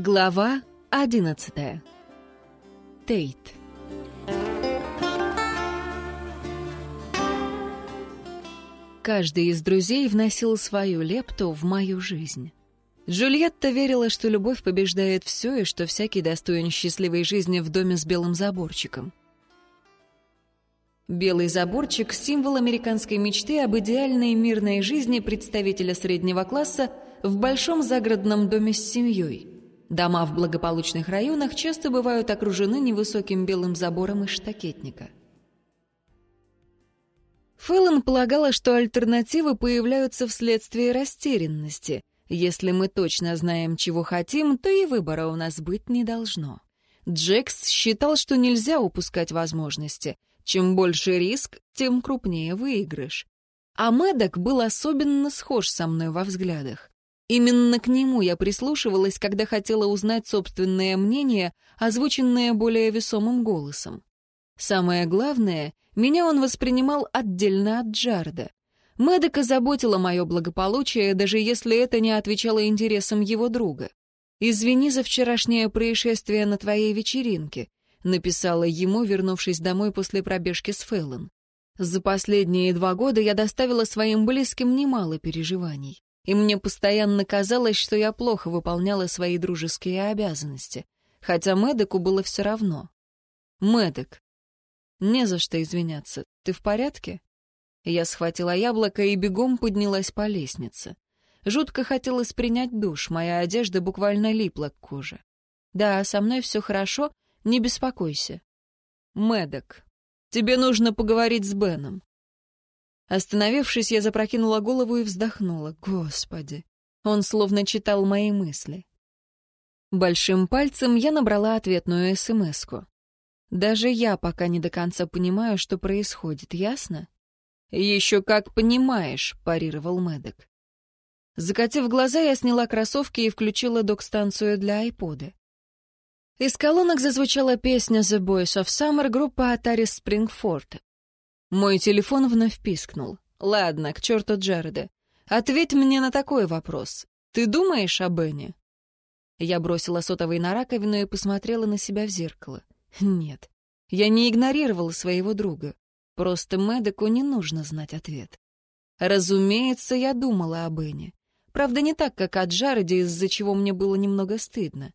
Глава одиннадцатая. Тейт. Каждый из друзей вносил свою лепту в мою жизнь. Джульетта верила, что любовь побеждает все и что всякий достоин счастливой жизни в доме с белым заборчиком. Белый заборчик — символ американской мечты об идеальной мирной жизни представителя среднего класса в большом загородном доме с семьей — Дома в благополучных районах часто бывают окружены невысоким белым забором из штакетника. Фэллон полагала, что альтернативы появляются вследствие растерянности. Если мы точно знаем, чего хотим, то и выбора у нас быть не должно. Джекс считал, что нельзя упускать возможности. Чем больше риск, тем крупнее выигрыш. А Мэддок был особенно схож со мной во взглядах. Именно к нему я прислушивалась, когда хотела узнать собственное мнение, озвученное более весомым голосом. Самое главное, меня он воспринимал отдельно от Джарда. Мэдека заботила мое благополучие, даже если это не отвечало интересам его друга. «Извини за вчерашнее происшествие на твоей вечеринке», написала ему, вернувшись домой после пробежки с Фэллон. «За последние два года я доставила своим близким немало переживаний и мне постоянно казалось, что я плохо выполняла свои дружеские обязанности, хотя Мэдеку было все равно. Мэдек. Не за что извиняться. Ты в порядке? Я схватила яблоко и бегом поднялась по лестнице. Жутко хотелось принять душ, моя одежда буквально липла к коже. Да, со мной все хорошо, не беспокойся. Мэдек, тебе нужно поговорить с Беном. Остановившись, я запрокинула голову и вздохнула. Господи! Он словно читал мои мысли. Большим пальцем я набрала ответную СМС-ку. Даже я пока не до конца понимаю, что происходит, ясно? «Еще как понимаешь», — парировал Мэддок. Закатив глаза, я сняла кроссовки и включила док-станцию для айпода. Из колонок зазвучала песня «The Boys of Summer» группы Atari Springford. Мой телефон вновь пискнул. «Ладно, к черту Джареда. Ответь мне на такой вопрос. Ты думаешь о Бене?» Я бросила сотовый на раковину и посмотрела на себя в зеркало. Нет, я не игнорировала своего друга. Просто Мэдеку не нужно знать ответ. Разумеется, я думала о Бене. Правда, не так, как о Джареде, из-за чего мне было немного стыдно.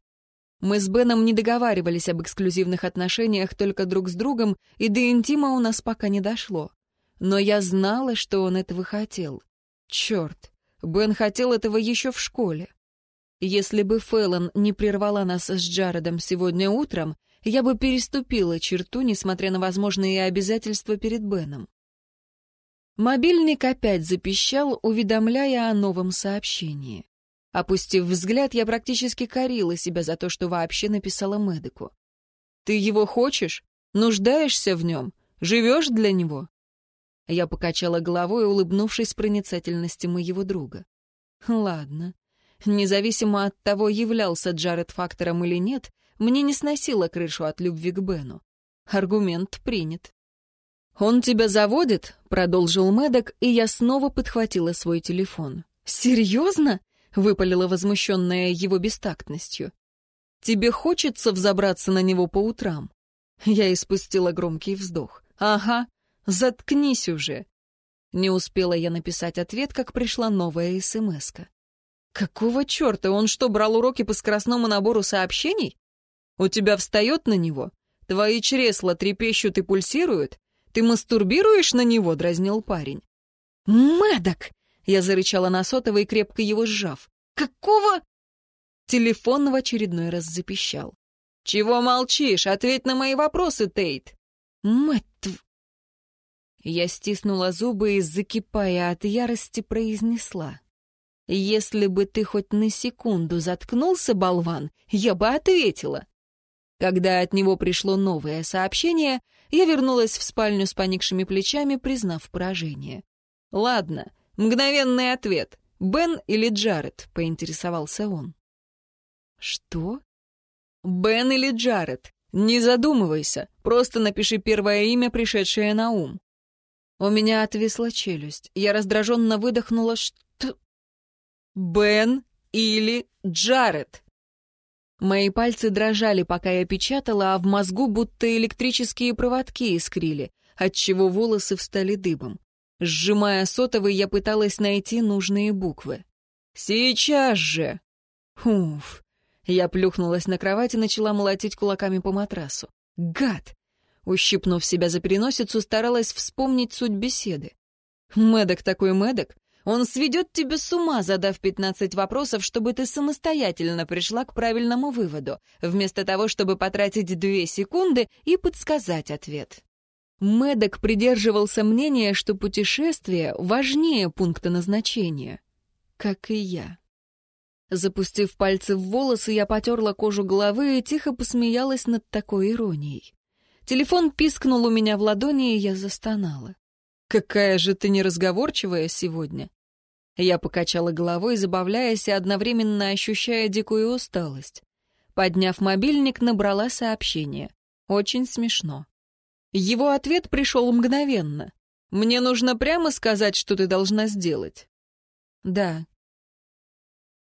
Мы с Беном не договаривались об эксклюзивных отношениях только друг с другом, и до интима у нас пока не дошло. Но я знала, что он этого хотел. Черт, Бен хотел этого еще в школе. Если бы Фэллон не прервала нас с Джаредом сегодня утром, я бы переступила черту, несмотря на возможные обязательства перед Беном. Мобильник опять запищал, уведомляя о новом сообщении. Опустив взгляд, я практически корила себя за то, что вообще написала Мэдеку. «Ты его хочешь? Нуждаешься в нем? Живешь для него?» Я покачала головой, улыбнувшись проницательности моего друга. «Ладно. Независимо от того, являлся Джаред фактором или нет, мне не сносило крышу от любви к Бену. Аргумент принят. «Он тебя заводит?» — продолжил Мэддок, и я снова подхватила свой телефон. «Серьезно?» — выпалила возмущенная его бестактностью. «Тебе хочется взобраться на него по утрам?» Я испустила громкий вздох. «Ага, заткнись уже!» Не успела я написать ответ, как пришла новая СМСка. «Какого черта? Он что, брал уроки по скоростному набору сообщений? У тебя встает на него? Твои чресла трепещут и пульсируют? Ты мастурбируешь на него?» — дразнил парень. «Мэддок!» Я зарычала на сотовый, крепко его сжав. «Какого?» Телефон в очередной раз запищал. «Чего молчишь? Ответь на мои вопросы, Тейт!» «Мать Я стиснула зубы и, закипая от ярости, произнесла. «Если бы ты хоть на секунду заткнулся, болван, я бы ответила». Когда от него пришло новое сообщение, я вернулась в спальню с поникшими плечами, признав поражение. «Ладно, Мгновенный ответ. Бен или Джаред?» — поинтересовался он. «Что?» «Бен или Джаред? Не задумывайся, просто напиши первое имя, пришедшее на ум». У меня отвисла челюсть. Я раздраженно выдохнула, что... «Бен или Джаред?» Мои пальцы дрожали, пока я печатала, а в мозгу будто электрические проводки искрили, отчего волосы встали дыбом. Сжимая сотовый, я пыталась найти нужные буквы. «Сейчас же!» Уф. Я плюхнулась на кровать и начала молотить кулаками по матрасу. «Гад!» Ущипнув себя за переносицу, старалась вспомнить суть беседы. «Мэддок такой Мэддок, он сведет тебя с ума, задав 15 вопросов, чтобы ты самостоятельно пришла к правильному выводу, вместо того, чтобы потратить две секунды и подсказать ответ. Мэддок придерживался мнения, что путешествие важнее пункта назначения. Как и я. Запустив пальцы в волосы, я потерла кожу головы и тихо посмеялась над такой иронией. Телефон пискнул у меня в ладони, и я застонала. «Какая же ты неразговорчивая сегодня!» Я покачала головой, забавляясь и одновременно ощущая дикую усталость. Подняв мобильник, набрала сообщение. Очень смешно. Его ответ пришел мгновенно. «Мне нужно прямо сказать, что ты должна сделать». «Да».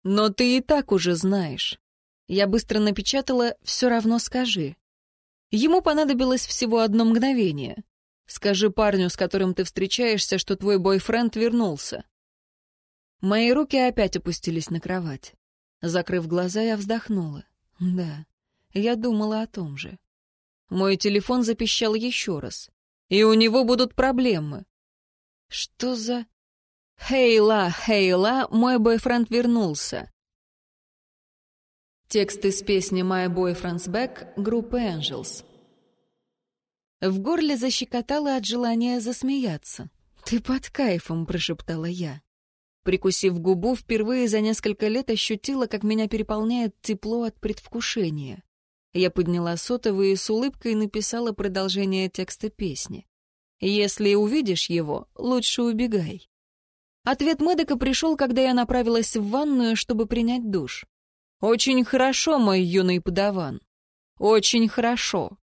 «Но ты и так уже знаешь». Я быстро напечатала «все равно скажи». Ему понадобилось всего одно мгновение. Скажи парню, с которым ты встречаешься, что твой бойфренд вернулся. Мои руки опять опустились на кровать. Закрыв глаза, я вздохнула. Да, я думала о том же. Мой телефон запищал еще раз. И у него будут проблемы. Что за... «Хейла, Хейла, мой бойфренд вернулся». Текст из песни «My Boyfriend's Back» группы Angels. В горле защекотало от желания засмеяться. «Ты под кайфом», — прошептала я. Прикусив губу, впервые за несколько лет ощутила, как меня переполняет тепло от предвкушения. Я подняла сотовый и с улыбкой написала продолжение текста песни. «Если увидишь его, лучше убегай». Ответ Мэдека пришел, когда я направилась в ванную, чтобы принять душ. «Очень хорошо, мой юный подаван. Очень хорошо.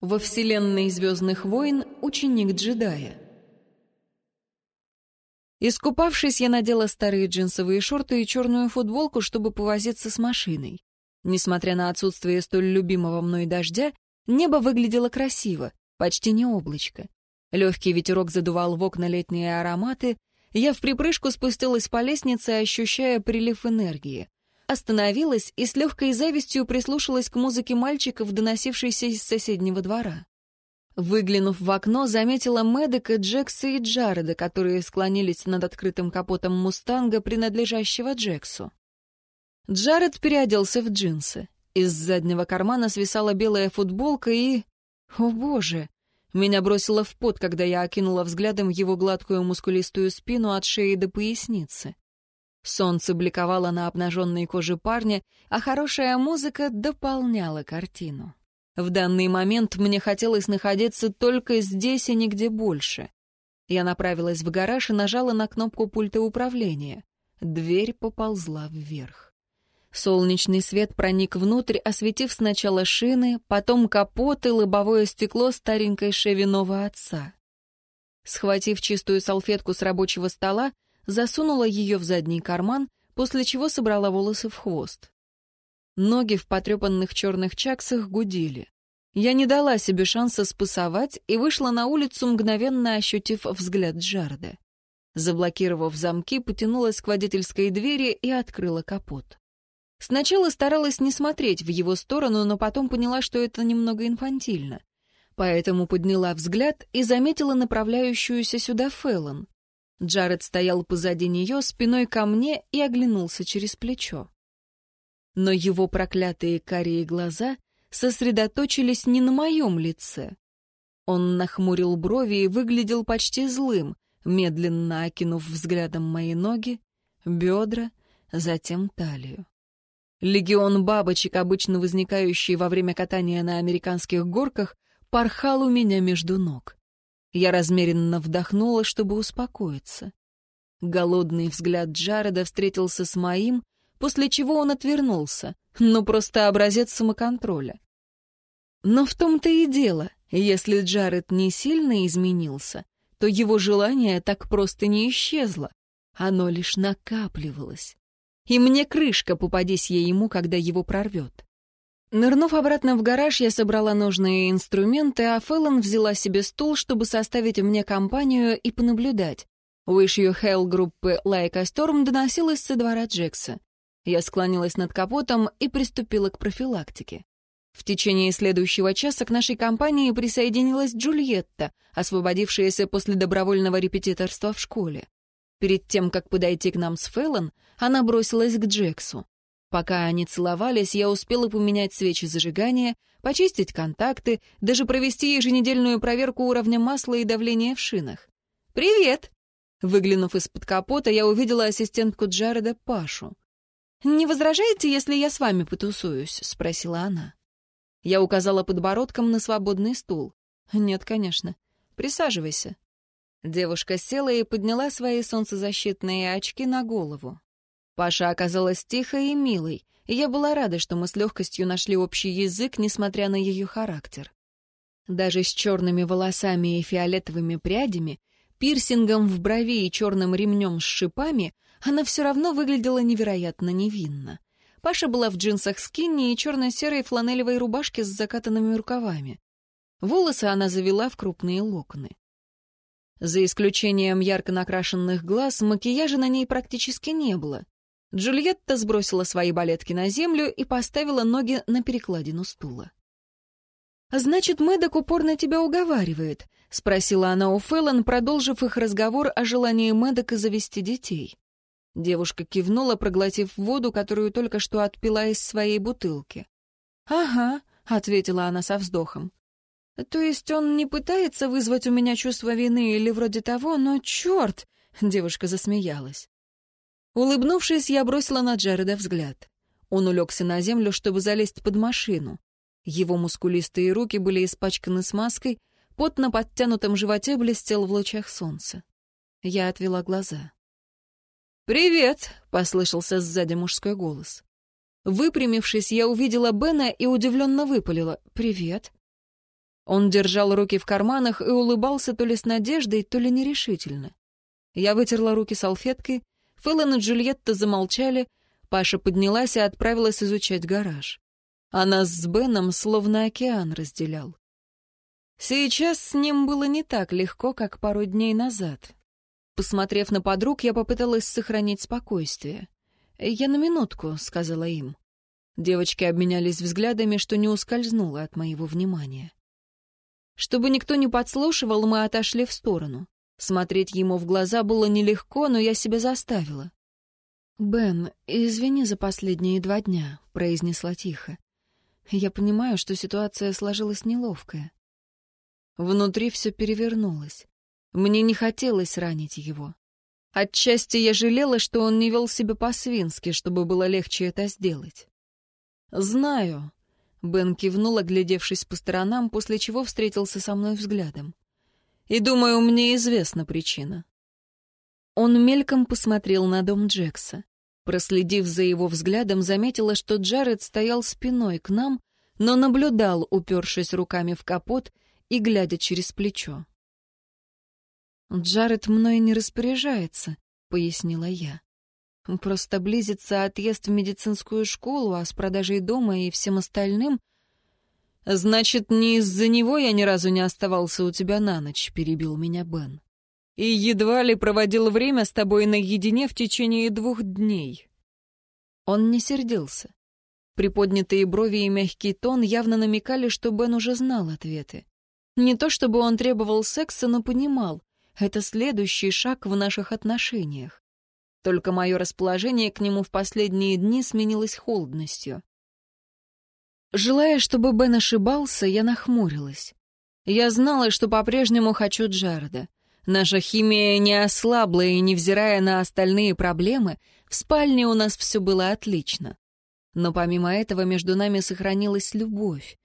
Во вселенной «Звездных войн» ученик джедая. Искупавшись, я надела старые джинсовые шорты и черную футболку, чтобы повозиться с машиной. Несмотря на отсутствие столь любимого мной дождя, небо выглядело красиво, почти не облачко. Легкий ветерок задувал в окна летние ароматы, я в припрыжку спустилась по лестнице, ощущая прилив энергии остановилась и с легкой завистью прислушалась к музыке мальчиков, доносившейся из соседнего двора. Выглянув в окно, заметила Мэддека, Джекса и Джареда, которые склонились над открытым капотом «Мустанга», принадлежащего Джексу. Джаред переоделся в джинсы. Из заднего кармана свисала белая футболка и... О, боже! Меня бросило в пот, когда я окинула взглядом его гладкую мускулистую спину от шеи до поясницы. Солнце бликовало на обнаженной коже парня, а хорошая музыка дополняла картину. В данный момент мне хотелось находиться только здесь и нигде больше. Я направилась в гараж и нажала на кнопку пульта управления. Дверь поползла вверх. Солнечный свет проник внутрь, осветив сначала шины, потом капот и лобовое стекло старенькой шевиного отца. Схватив чистую салфетку с рабочего стола, засунула ее в задний карман, после чего собрала волосы в хвост. Ноги в потрепанных черных чаксах гудели. Я не дала себе шанса спасовать и вышла на улицу, мгновенно ощутив взгляд Джарда. Заблокировав замки, потянулась к водительской двери и открыла капот. Сначала старалась не смотреть в его сторону, но потом поняла, что это немного инфантильно. Поэтому подняла взгляд и заметила направляющуюся сюда Фэллон. Джаред стоял позади нее, спиной ко мне и оглянулся через плечо. Но его проклятые карие глаза сосредоточились не на моем лице. Он нахмурил брови и выглядел почти злым, медленно окинув взглядом мои ноги, бедра, затем талию. Легион бабочек, обычно возникающий во время катания на американских горках, порхал у меня между ног. Я размеренно вдохнула, чтобы успокоиться. Голодный взгляд Джареда встретился с моим, после чего он отвернулся, ну просто образец самоконтроля. Но в том-то и дело, если Джаред не сильно изменился, то его желание так просто не исчезло, оно лишь накапливалось. И мне крышка, попадись ей ему, когда его прорвет. Нырнув обратно в гараж, я собрала нужные инструменты, а Фэллон взяла себе стул, чтобы составить мне компанию и понаблюдать. Wish You Hell группы Like a Storm доносилась со двора Джекса. Я склонилась над капотом и приступила к профилактике. В течение следующего часа к нашей компании присоединилась Джульетта, освободившаяся после добровольного репетиторства в школе. Перед тем, как подойти к нам с Фэллон, она бросилась к Джексу. Пока они целовались, я успела поменять свечи зажигания, почистить контакты, даже провести еженедельную проверку уровня масла и давления в шинах. «Привет!» Выглянув из-под капота, я увидела ассистентку Джареда Пашу. «Не возражаете, если я с вами потусуюсь?» — спросила она. Я указала подбородком на свободный стул. «Нет, конечно. Присаживайся». Девушка села и подняла свои солнцезащитные очки на голову. Паша оказалась тихой и милой, и я была рада, что мы с легкостью нашли общий язык, несмотря на ее характер. Даже с черными волосами и фиолетовыми прядями, пирсингом в брови и черным ремнем с шипами, она все равно выглядела невероятно невинно. Паша была в джинсах скинни и черно-серой фланелевой рубашке с закатанными рукавами. Волосы она завела в крупные локоны. За исключением ярко накрашенных глаз, макияжа на ней практически не было. Джульетта сбросила свои балетки на землю и поставила ноги на перекладину стула. «Значит, Мэддок упорно тебя уговаривает?» — спросила она у Феллон, продолжив их разговор о желании Мэддока завести детей. Девушка кивнула, проглотив воду, которую только что отпила из своей бутылки. «Ага», — ответила она со вздохом. «То есть он не пытается вызвать у меня чувство вины или вроде того, но черт!» — девушка засмеялась. Улыбнувшись, я бросила на Джареда взгляд. Он улегся на землю, чтобы залезть под машину. Его мускулистые руки были испачканы смазкой, пот на подтянутом животе блестел в лучах солнца. Я отвела глаза. «Привет!» — послышался сзади мужской голос. Выпрямившись, я увидела Бена и удивленно выпалила «Привет!». Он держал руки в карманах и улыбался то ли с надеждой, то ли нерешительно. Я вытерла руки салфеткой, Фэллон и Джульетта замолчали, Паша поднялась и отправилась изучать гараж. А нас с Беном словно океан разделял. Сейчас с ним было не так легко, как пару дней назад. Посмотрев на подруг, я попыталась сохранить спокойствие. «Я на минутку», — сказала им. Девочки обменялись взглядами, что не ускользнуло от моего внимания. Чтобы никто не подслушивал, мы отошли в сторону. Смотреть ему в глаза было нелегко, но я себя заставила. «Бен, извини за последние два дня», — произнесла тихо. «Я понимаю, что ситуация сложилась неловкая». Внутри все перевернулось. Мне не хотелось ранить его. Отчасти я жалела, что он не вел себя по-свински, чтобы было легче это сделать. «Знаю», — Бен кивнул, оглядевшись по сторонам, после чего встретился со мной взглядом. И думаю, мне известна причина. Он мельком посмотрел на дом Джекса. Проследив за его взглядом, заметила, что Джаред стоял спиной к нам, но наблюдал, упершись руками в капот и глядя через плечо. «Джаред мной не распоряжается», — пояснила я. «Просто близится отъезд в медицинскую школу, а с продажей дома и всем остальным «Значит, не из-за него я ни разу не оставался у тебя на ночь», — перебил меня Бен. «И едва ли проводил время с тобой наедине в течение двух дней». Он не сердился. Приподнятые брови и мягкий тон явно намекали, что Бен уже знал ответы. Не то чтобы он требовал секса, но понимал, это следующий шаг в наших отношениях. Только мое расположение к нему в последние дни сменилось холодностью. Желая, чтобы Бен ошибался, я нахмурилась. Я знала, что по-прежнему хочу Джареда. Наша химия не ослабла, и, невзирая на остальные проблемы, в спальне у нас все было отлично. Но помимо этого между нами сохранилась любовь.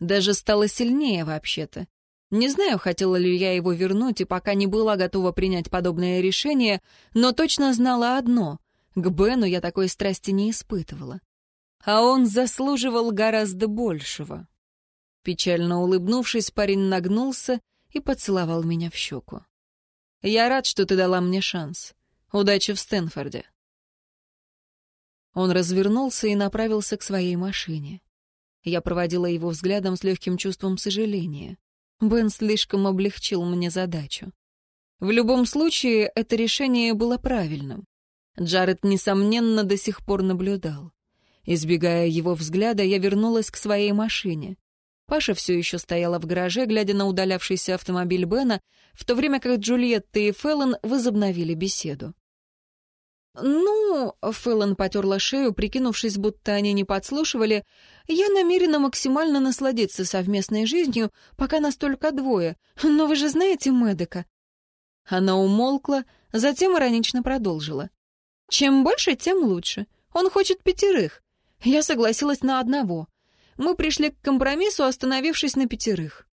Даже стала сильнее вообще-то. Не знаю, хотела ли я его вернуть, и пока не была готова принять подобное решение, но точно знала одно — к Бену я такой страсти не испытывала а он заслуживал гораздо большего. Печально улыбнувшись, парень нагнулся и поцеловал меня в щеку. «Я рад, что ты дала мне шанс. Удачи в Стэнфорде». Он развернулся и направился к своей машине. Я проводила его взглядом с легким чувством сожаления. Бен слишком облегчил мне задачу. В любом случае, это решение было правильным. Джаред, несомненно, до сих пор наблюдал. Избегая его взгляда, я вернулась к своей машине. Паша все еще стояла в гараже, глядя на удалявшийся автомобиль Бена, в то время как Джульетта и Феллон возобновили беседу. «Ну...» — Феллон потерла шею, прикинувшись, будто они не подслушивали. «Я намерена максимально насладиться совместной жизнью, пока нас только двое. Но вы же знаете Мэдека». Она умолкла, затем иронично продолжила. «Чем больше, тем лучше. Он хочет пятерых. Я согласилась на одного. Мы пришли к компромиссу, остановившись на пятерых.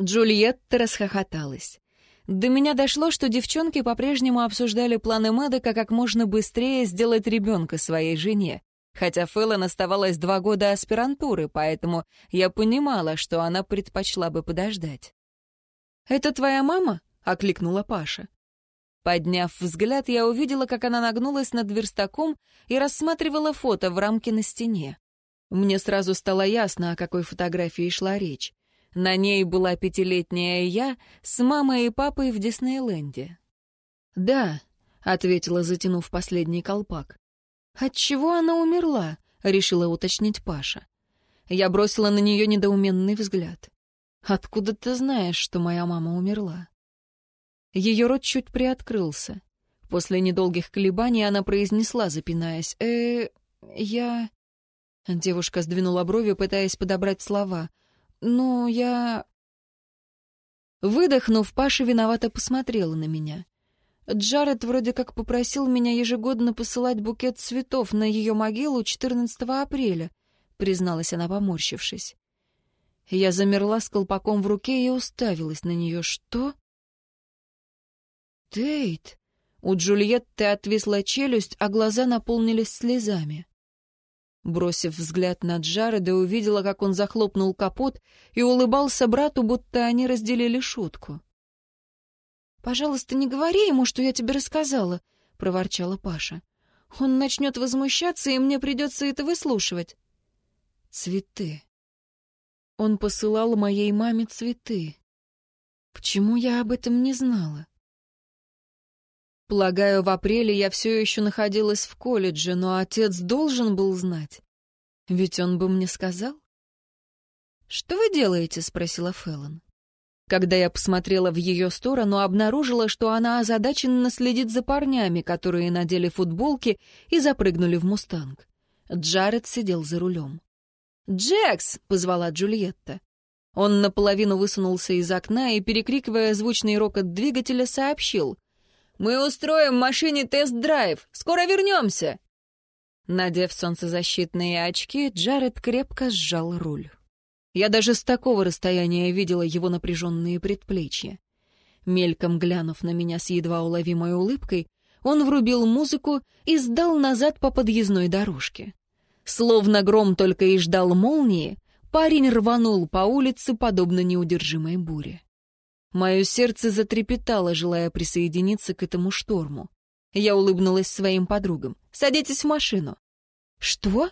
Джульетта расхохоталась. До меня дошло, что девчонки по-прежнему обсуждали планы Мэдека как можно быстрее сделать ребенка своей жене. Хотя Фэллон оставалось два года аспирантуры, поэтому я понимала, что она предпочла бы подождать. «Это твоя мама?» — окликнула Паша. Подняв взгляд, я увидела, как она нагнулась над верстаком и рассматривала фото в рамке на стене. Мне сразу стало ясно, о какой фотографии шла речь. На ней была пятилетняя я с мамой и папой в Диснейленде. «Да», — ответила, затянув последний колпак. «Отчего она умерла?» — решила уточнить Паша. Я бросила на нее недоуменный взгляд. «Откуда ты знаешь, что моя мама умерла?» Ее рот чуть приоткрылся. После недолгих колебаний она произнесла, запинаясь, «Э, я...» Девушка сдвинула брови, пытаясь подобрать слова. «Ну, я...» Выдохнув, Паша виновато посмотрела на меня. Джаред вроде как попросил меня ежегодно посылать букет цветов на ее могилу 14 апреля, призналась она, поморщившись. Я замерла с колпаком в руке и уставилась на нее. «Что?» «Тейт!» У Джульетты отвисла челюсть, а глаза наполнились слезами. Бросив взгляд на Джареда, увидела, как он захлопнул капот и улыбался брату, будто они разделили шутку. «Пожалуйста, не говори ему, что я тебе рассказала», — проворчала Паша. «Он начнет возмущаться, и мне придется это выслушивать». «Цветы. Он посылал моей маме цветы. Почему я об этом не знала?» Полагаю, в апреле я все еще находилась в колледже, но отец должен был знать. Ведь он бы мне сказал. «Что вы делаете?» — спросила Феллон. Когда я посмотрела в ее сторону, обнаружила, что она озадаченно следит за парнями, которые надели футболки и запрыгнули в «Мустанг». Джаред сидел за рулем. «Джекс!» — позвала Джульетта. Он наполовину высунулся из окна и, перекрикивая звучный рокот двигателя, сообщил. Мы устроим машине тест-драйв. Скоро вернемся!» Надев солнцезащитные очки, Джаред крепко сжал руль. Я даже с такого расстояния видела его напряженные предплечья. Мельком глянув на меня с едва уловимой улыбкой, он врубил музыку и сдал назад по подъездной дорожке. Словно гром только и ждал молнии, парень рванул по улице, подобно неудержимой буре. Мое сердце затрепетало, желая присоединиться к этому шторму. Я улыбнулась своим подругам. «Садитесь в машину». «Что?»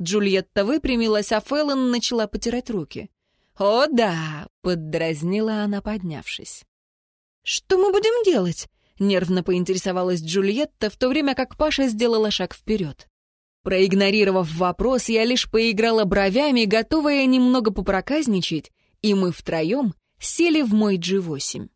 Джульетта выпрямилась, а Фэллон начала потирать руки. «О, да!» — поддразнила она, поднявшись. «Что мы будем делать?» — нервно поинтересовалась Джульетта, в то время как Паша сделала шаг вперед. Проигнорировав вопрос, я лишь поиграла бровями, готовая немного попроказничать, и мы втроем сели в мой G8.